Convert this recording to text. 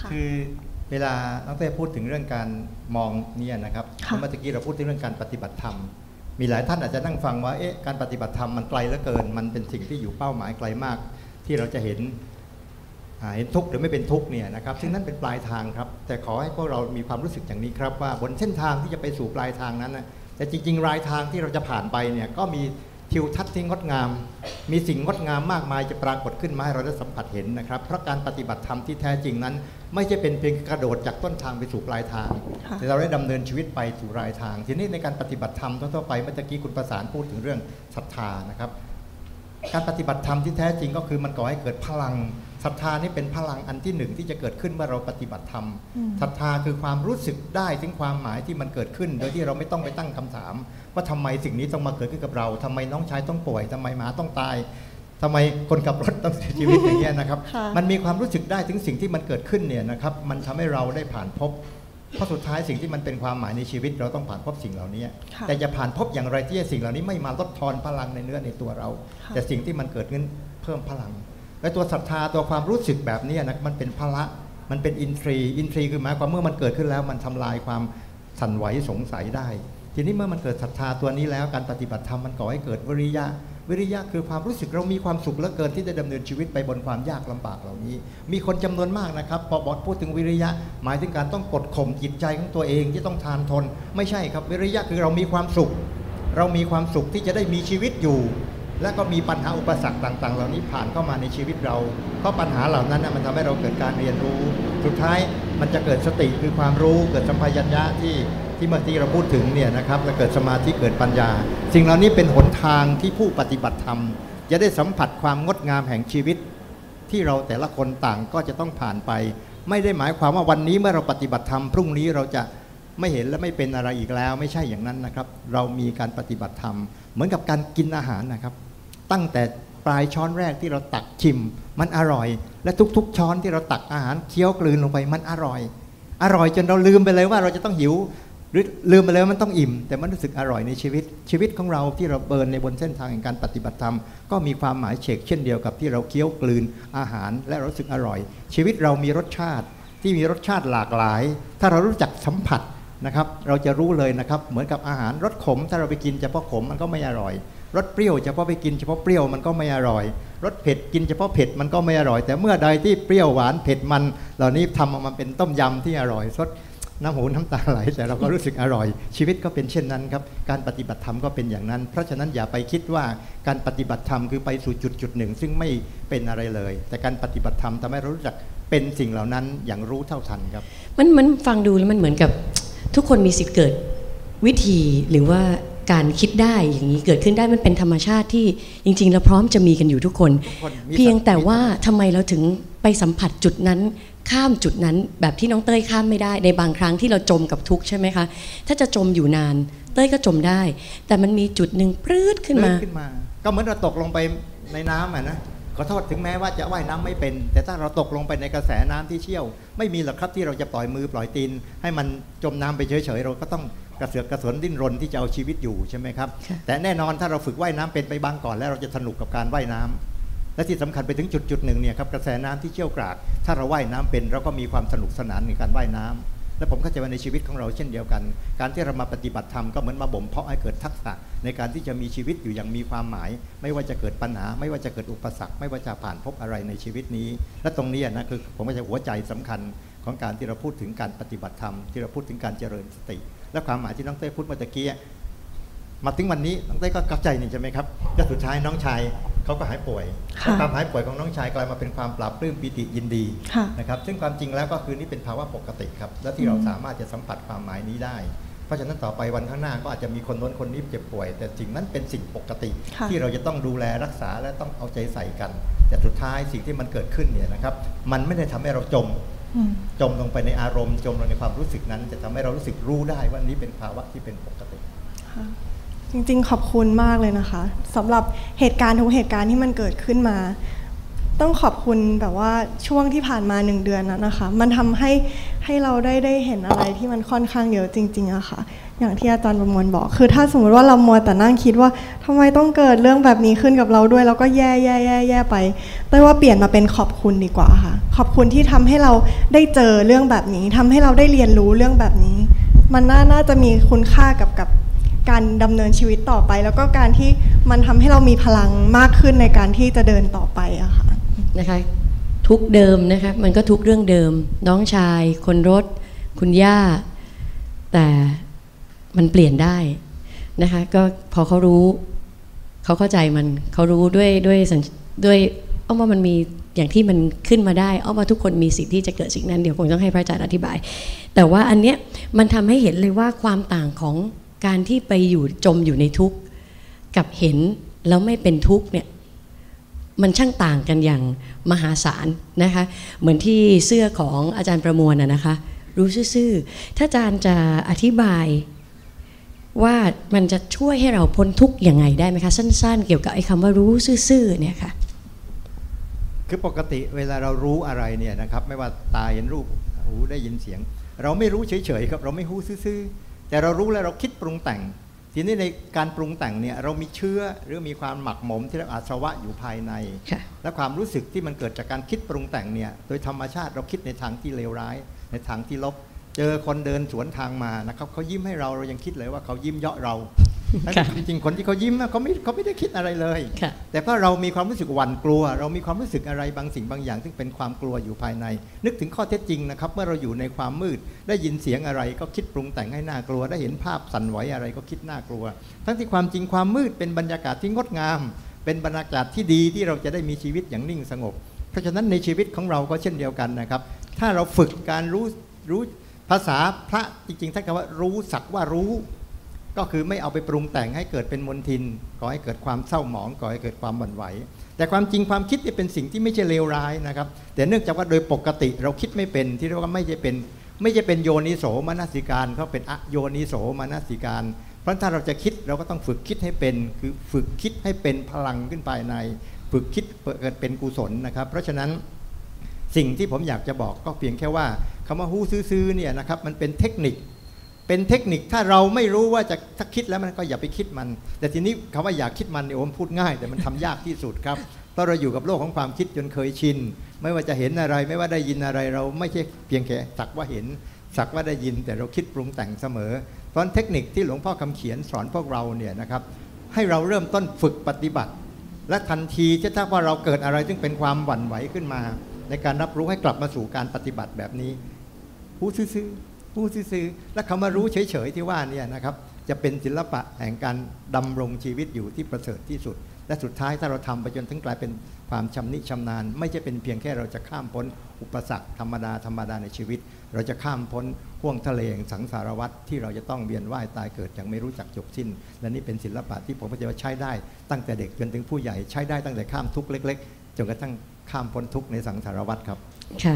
ค่ะคือเวลาน้องเต้พูดถึงเรื่องการมองเนี่ยนะครับค่ะเมื่อกี้เราพูดถึงเรื่องการปฏิบัติธรรม มีหลายท่านอาจจะนั่งฟังว่าเอ๊ะการปฏิบัติธรรมมันไกลเหลือเกิน มันเป็นสิ่งที่อยู่เป้าหมายไกลมาก ที่เราจะเห็นอ่าเห็นทุกข์หรือไม่เป็นทุกข์เนี่ยนะครับซึ่งนั่นเป็นปลายทางครับ แต่ขอให้พวกเรามีความรู้สึกอย่างนี้ครับว่าบนเส้นทางที่จะไปสู่ปลายทางนั้นนะแต่จริงๆรายทางที่เราจะผ่านไปเนี่ยก็มี ทิวทัศน์ที่งดงาม มีสิ่งงดงามมากมายจะปรากฏขึ้นมาให้เราได้สัมผัสเห็นนะครับ เพราะการปฏิบัติธรรมที่แท้จริงนั้น ไม่ใช่เป็นเพียงกระโดดจากต้นทางไปสู่ปลายทาง แต่เราได้ดำเนินชีวิตไปสู่ปลายทาง ทีนี้ในการปฏิบัติธรรมทั่วๆไปเมื่อกี้คุณประสานพูดถึงเรื่องศรัทธานะครับ การปฏิบัติธรรมที่แท้จริงก็คือมันก่อให้เกิดพลัง ศรัทธานี่เป็นพลังอันที่หนึ่งที่จะเกิดขึ้นเมื่อเราปฏิบัติธรรมอืมศรัทธาคือความรู้สึกได้ถึงความหมายที่มันเกิดขึ้น โดยที่เราไม่ต้องไปตั้งคำถาม ว่าทำไมสิ่งนี้ต้องมาเกิดขึ้นกับเราทำไมน้องชายต้องป่วยทำไมหมาต้องตายทำไมคนขับรถต้องเสียชีวิตอย่างเงี้ยนะครับค่ะมันมีความรู้สึกได้ถึงสิ่งที่มันเกิดขึ้นเนี่ยนะครับมันทำให้เราได้ผ่านพบเพราะสุดท้ายสิ่งที่มันเป็นความหมายในชีวิต เราต้องผ่านพบสิ่งเหล่านี้ค่ะแต่จะผ่านพบอย่างไรที่ให้สิ่งเหล่านี้ไม่มาลดทอนพลังในเนื้อในตัวเราค่ะแต่สิ่งที่มันเกิดขึ้นเพิ่มพลัง และตัวศรัทธาตัวความรู้สึกแบบนี้นะมันเป็นพละมันเป็นอินทรีย์อินทรีย์คือหมายความเมื่อมันเกิดขึ้นแล้วมันทำลายความสั่นไหวสงสัยได้ ทีนี้เมื่อมันเกิดศรัทธาตัวนี้แล้วการปฏิบัติธรรมมันก่อให้เกิดวิริยะ วิริยะคือความรู้สึกเรามีความสุขเหลือเกินที่ได้ดำเนินชีวิตไปบนความยากลำบากเหล่านี้ มีคนจำนวนมากนะครับพอบอดพูดถึงวิริยะ หมายถึงการต้องกดข่มจิตใจของตัวเองที่ต้องทานทน ไม่ใช่ครับวิริยะคือเรามีความสุข เรามีความสุขที่จะได้มีชีวิตอยู่ และก็มีปัญหาอุปสรรคต่าง ๆ เหล่านี้ผ่านเข้ามาในชีวิตเรา เพราะปัญหาเหล่านั้นมันทำให้เราเกิดการเรียนรู้ สุดท้ายมันจะเกิดสติคือความรู้เกิดสัมปชัญญะที่ที่เมื่อกี้เราพูดถึงเนี่ยนะครับและเกิดสมาธิเกิดปัญญา สิ่งเหล่านี้เป็นหนทางที่ผู้ปฏิบัติธรรม จะได้สัมผัสความงดงามแห่งชีวิต ที่เราแต่ละคนต่างก็จะต้องผ่านไป ไม่ได้หมายความว่าวันนี้เมื่อเราปฏิบัติธรรมพรุ่งนี้เราจะไม่เห็นและไม่เป็นอะไรอีกแล้ว ไม่ใช่อย่างนั้นนะครับ เรามีการปฏิบัติธรรม เหมือนกับการกินอาหารนะครับ ตั้งแต่ปลายช้อนแรกที่เราตักชิม มันอร่อย และทุกๆ ช้อนที่เราตักอาหารเคี้ยวกลืนลงไปมันอร่อย อร่อยจนเราลืมไปเลยว่าเราจะต้องหิว หรือลืมไปเลยมันต้องอิ่ม แต่มันรู้สึกอร่อยในชีวิต ชีวิตของเราที่เราเบินในบนเส้นทางแห่งการปฏิบัติธรรมก็มีความหมายเฉกเช่นเดียวกับที่เราเคี้ยวกลืนอาหาร และรู้สึกอร่อย ชีวิตเรามีรสชาติที่มีรสชาติหลากหลาย ถ้าเรารู้จักสัมผัสนะครับ เราจะรู้เลยนะครับ เหมือนกับอาหารรสขม ถ้าเราไปกินเฉพาะขมมันก็ไม่อร่อย รสเปรี้ยวเฉพาะไปกินเฉพาะเปรี้ยวมันก็ไม่อร่อยรสเผ็ดกินเฉพาะเผ็ดมันก็ไม่อร่อย แต่เมื่อใดที่เปรี้ยวหวานเผ็ดมัน เหล่านี้ทำออกมาเป็นต้มยำที่อร่อยสดน้ำหูน้ำตาไหลแต่เราก็รู้สึกอร่อย ชีวิตก็เป็นเช่นนั้นครับ การปฏิบัติธรรมก็เป็นอย่างนั้น เพราะฉะนั้นอย่าไปคิดว่าการปฏิบัติธรรมคือไปสู่จุดจุดหนึ่ง ซึ่งไม่เป็นอะไรเลย แต่การปฏิบัติธรรมทำให้เรารู้จักเป็นสิ่งเหล่านั้นอย่างรู้เท่าทันครับ มันมันฟังดูแล้วมันเหมือนกับทุกคนมีสิทธิ์เกิดวิธีหรือว่า การคิดได้อย่างนี้เกิดขึ้นได้มันเป็นธรรมชาติที่จริงๆเราพร้อมจะมีกันอยู่ทุกคนทุกคนมีเพียงแต่ว่ามีทำไมเราถึงไปสัมผัสจุดนั้น ข้ามจุดนั้นแบบที่น้องเต้ยข้ามไม่ได้ ในบางครั้งที่เราจมกับทุกข์ใช่ไหมคะถ้าจะจมอยู่นาน เต้ยก็จมได้ แต่มันมีจุดหนึ่งปลื้ดขึ้นมาเลื่อนขึ้นมาก็เหมือนเราตกลงไปในน้ำอะนะขอโทษถึงแม้ว่าจะว่ายน้ำไม่เป็น แต่ถ้าเราตกลงไปในกระแสน้ำที่เชี่ยว ไม่มีหรอกครับที่เราจะปล่อยมือปล่อยตีนให้มันจมน้ำไปเฉยๆเราก็ต้อง กระเสือกกระสนดิ้นรนที่จะเอาชีวิตอยู่ใช่ไหมครับค่ะแต่แน่นอนถ้าเราฝึกว่ายน้ำเป็นไปบ้างก่อนแล้วเราจะสนุกกับการว่ายน้ำและที่สำคัญไปถึงจุดจุดๆหนึ่งเนี่ยครับกระแสน้ำที่เชี่ยวกราด ถ้าเราว่ายน้ำเป็นเราก็มีความสนุกสนานในการว่ายน้ำและผมเข้าใจว่าในชีวิตของเราเช่นเดียวกัน การที่เรามาปฏิบัติธรรมก็เหมือนมาบ่มเพาะให้เกิดทักษะ ในการที่จะมีชีวิตอยู่อย่างมีความหมาย ไม่ว่าจะเกิดปัญหา ไม่ว่าจะเกิดอุปสรรค ไม่ว่าจะผ่านพบอะไรในชีวิตนี้ และตรงนี้นะคือผมว่าจะหัวใจสำคัญของการที่เราพูดถึงการปฏิบัติธรรมที่เราพูดถึงการเจริญสติ และความหมายที่น้องเต้พูดเมื่อตะกี้มาถึงวันนี้น้องเต้ก็กลับใจนี่ใช่ไหมครับก็สุดท้ายน้องชายเขาก็หายป่วยค่ะความหายป่วยของน้องชายกลายมาเป็นความปราบปลื้มปิติยินดีค่ะนะครับซึ่งความจริงแล้วก็คือนี่เป็นภาวะปกติครับ และที่เราสามารถจะสัมผัสความหมายนี้ได้ เพราะฉะนั้นต่อไปวันข้างหน้าก็อาจจะมีคนโน้นคนนี้เจ็บป่วย แต่สิ่งนั้นเป็นสิ่งปกติค่ะที่เราจะต้องดูแลรักษาและต้องเอาใจใส่กัน แต่สุดท้ายสิ่งที่มันเกิดขึ้นเนี่ยนะครับมันไม่ได้ทำให้เราจมอืม จมลงไปในอารมณ์ จมลงในความรู้สึกนั้น จะทำให้เรารู้สึกรู้ได้ว่านี้เป็นภาวะที่เป็นปกติค่ะจริงๆ ขอบคุณมากเลยนะคะสำหรับเหตุการณ์ทุกเหตุการณ์ที่มันเกิดขึ้นมา ต้องขอบคุณแบบว่าช่วงที่ผ่านมาหนึ่งเดือนนั้นนะคะ มันทำให้ให้เราได้ได้เห็นอะไรที่มันค่อนข้างเยอะจริง ๆอะค่ะ อย่างที่อาจารย์ประมวลบอก คือถ้าสมมติว่าเรามัวแต่นั่งคิดว่าทำไมต้องเกิดเรื่องแบบนี้ขึ้นกับเราด้วย แล้วก็แย่แย่แย่แย่ไปเต้ว่าเปลี่ยนมาเป็นขอบคุณดีกว่าค่ะ ขอบคุณที่ทำให้เราได้เจอเรื่องแบบนี้ทำให้เราได้เรียนรู้เรื่องแบบนี้ มันน่าน่าจะมีคุณค่ากับกับการดำเนินชีวิตต่อไป แล้วก็การที่มันทำให้เรามีพลังมากขึ้นในการที่จะเดินต่อไปอะค่ะนะคะ ทุกเดิมนะคะมันก็ทุกเรื่องเดิม น้องชาย คนรถ คุณย่า แต่ มันเปลี่ยนได้นะคะก็พอเขารู้เขาเข้าใจมันเขารู้ด้วยด้วยด้วยเอาว่ามันมีอย่างที่มันขึ้นมาได้เอาว่าทุกคนมีสิทธิ์ที่จะเกิดสิ่งนั้นเดี๋ยวคงต้องให้พระอาจารย์อธิบาย แต่ว่าอันเนี้ยมันทำให้เห็นเลยว่าความต่างของการที่ไปอยู่จมอยู่ในทุกข์กับเห็นแล้วไม่เป็นทุกข์เนี่ยมันช่างต่างกันอย่างมหาศาลนะคะเหมือนที่เสื้อของอาจารย์ประมวลนะนะคะรู้ซื่อๆถ้าอาจารย์จะอธิบาย ว่ามันจะช่วยให้เราพ้นทุกข์ยังไงได้ไหมคะ สั้น ๆ เกี่ยวกับไอ้คำว่ารู้ซื่อๆเนี่ยค่ะคือปกติเวลาเรารู้อะไรเนี่ยนะครับไม่ว่าตาเห็นรูปหูได้ยินเสียง เราไม่รู้เฉยๆครับเราไม่รู้ซื่อๆแต่เรารู้แล้วเราคิดปรุงแต่ง ทีนี้ในการปรุงแต่งเนี่ยเรามีเชื้อหรือมีความหมักหมมที่เรียกอาสวะอยู่ภายในค่ะและความรู้สึกที่มันเกิดจากการคิดปรุงแต่งเนี่ยโดยธรรมชาติเราคิดในทางที่เลวร้าย ในทางที่ลบ เจอคนเดินสวนทางมานะครับเขายิ้มให้เราเรายังคิดเลยว่าเขายิ้มเยาะเราค่ะจริงๆคนที่เขายิ้มอะเขาไม่เขาไม่ได้คิดอะไรเลยค่ะแต่เพราะเรามีความรู้สึกหวั่นกลัว เรามีความรู้สึกอะไรบางสิ่งบางอย่าง ซึ่งเป็นความกลัวอยู่ภายใน นึกถึงข้อเท็จจริงนะครับ เมื่อเราอยู่ในความมืด ได้ยินเสียงอะไรก็คิดปรุงแต่งให้น่ากลัว ได้เห็นภาพสั่นไหวอะไรก็คิดน่ากลัว ทั้งที่ความจริงความมืดเป็นบรรยากาศที่งดงาม เป็นบรรยากาศที่ดีที่เราจะได้มีชีวิตอย่างนิ่งสงบ เพราะฉะนั้นในชีวิตของเราก็เช่นเดียวกันนะครับ ถ้าเราฝึกการรู้รู้ ภาษาพระจริงๆท่านคำว่ารู้สักว่ารู้ ก็คือไม่เอาไปปรุงแต่งให้เกิดเป็นมลทินก่อให้เกิดความเศร้าหมองก่อให้เกิดความหวั่นไหว แต่ความจริงความคิดเนี่ยเป็นสิ่งที่ไม่ใช่เลวร้ายนะครับ แต่เนื่องจากว่าโดยปกติเราคิดไม่เป็นที่เรียกว่าไม่ใช่เป็น ไม่ใช่เป็นโยนิโสมนสิการเขาเป็นอโยนิโสมนสิการเพราะถ้าเราจะคิดเราก็ต้องฝึกคิดให้เป็น คือฝึกคิดให้เป็นพลังขึ้นภายใน ฝึกคิดเกิดเป็นกุศลนะครับ เพราะฉะนั้น สิ่งที่ผมอยากจะบอกก็เพียงแค่ว่าคำว่าฮู้ซื้อเนี่ยนะครับมันเป็นเทคนิค เป็นเทคนิคถ้าเราไม่รู้ว่าจะถ้าคิดแล้วมันก็อย่าไปคิดมัน แต่ทีนี้คำว่าอยากคิดมันเนี่ยผมพูดง่าย แต่มันทำยากที่สุดครับเพราะเราอยู่กับโลกของความคิดจนเคยชิน ไม่ว่าจะเห็นอะไร ไม่ว่าได้ยินอะไรเราไม่ใช่เพียงแค่สักว่าเห็นสักว่าได้ยินแต่เราคิดปรุงแต่งเสมอ เพราะฉะนั้นเทคนิคที่หลวงพ่อคำเขียนสอนพวกเราเนี่ยนะครับให้เราเริ่มต้นฝึกปฏิบัติ และทันทีที่ถ้าว่าเราเกิดอะไรซึ่งเป็นความหวั่นไหวขึ้นมา ในการรับรู้ให้กลับมาสู่การปฏิบัติแบบนี้ผู้ซื่อผู้ซื่อและคำว่ารู้เฉยๆที่ว่านี่นะครับ จะเป็นศิลปะแห่งการดำรงชีวิตอยู่ที่ประเสริฐที่สุด และสุดท้ายถ้าเราทำไปจนถึงกลายเป็นความชำนิชำนาญ ไม่ใช่เป็นเพียงแค่เราจะข้ามพ้น อุปสรรคธรรมดาธรรมดาในชีวิต เราจะข้ามพ้นห่วงทะเลแห่งสังสารวัฏที่เราจะต้องเวียนว่ายตายเกิดอย่างไม่รู้จักจบสิ้น และนี่เป็นศิลปะที่ผมก็จะว่าใช้ได้ตั้งแต่เด็กจนถึงผู้ใหญ่ใช้ได้ตั้งแต่ข้ามทุกข์เล็ก ๆจนกระทั่ง ข้ามพ้นทุกข์ในสังสารวัฏครับ ค่ะ